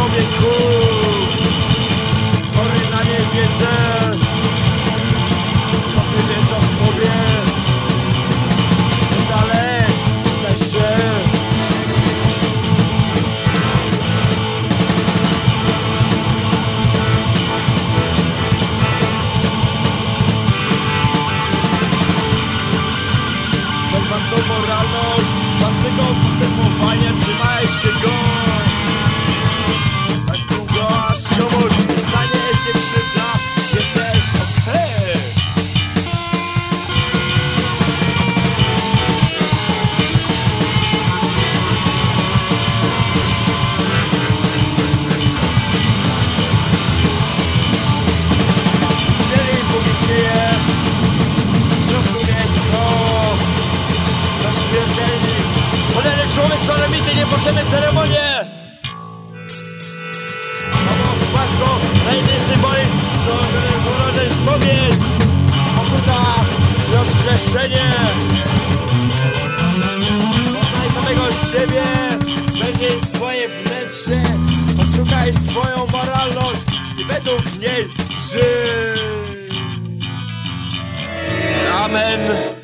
człowieku Chory na niewiedzę Co ty wiesz o sobie Co dalej chcesz się to moralną kończymy ceremonię! Obok płaszczu najwyższy Borys e, urodzeń spowiedź! Pokuta i rozgrzeszenie! Poznaj samego siebie, będzie swoje wnętrze, odszukaj swoją moralność i według niej żyj! Amen!